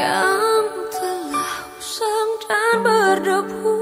yang telah usang dan berdebu.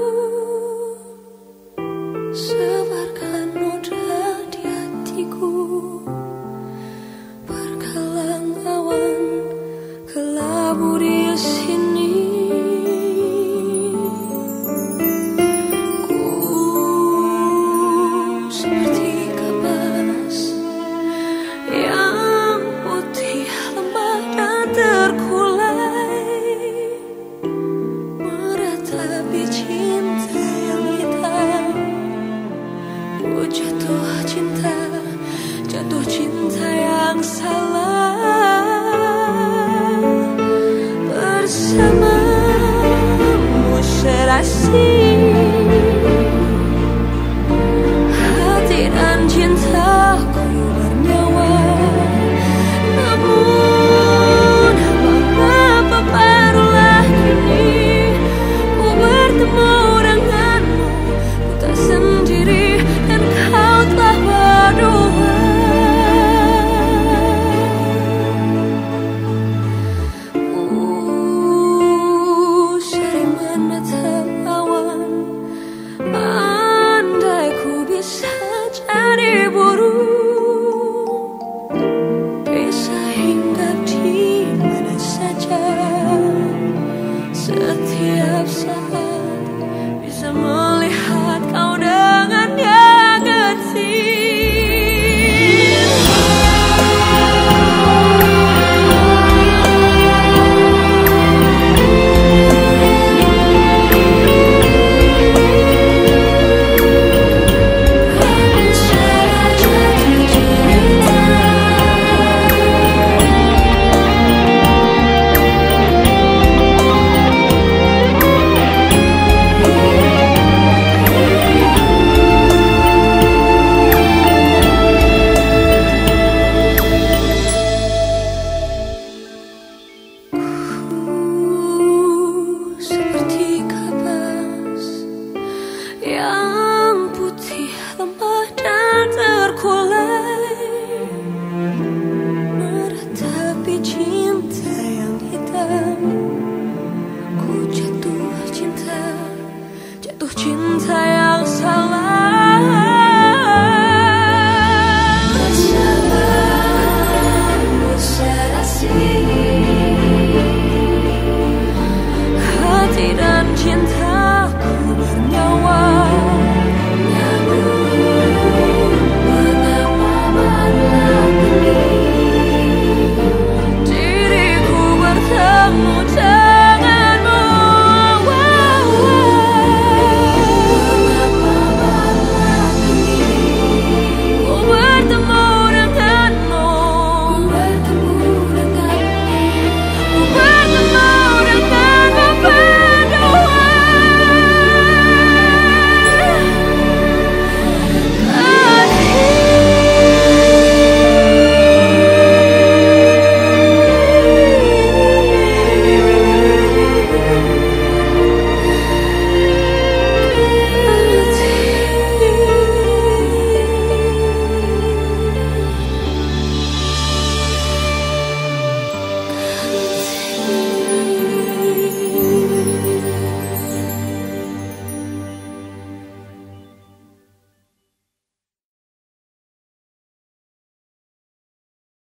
精彩、啊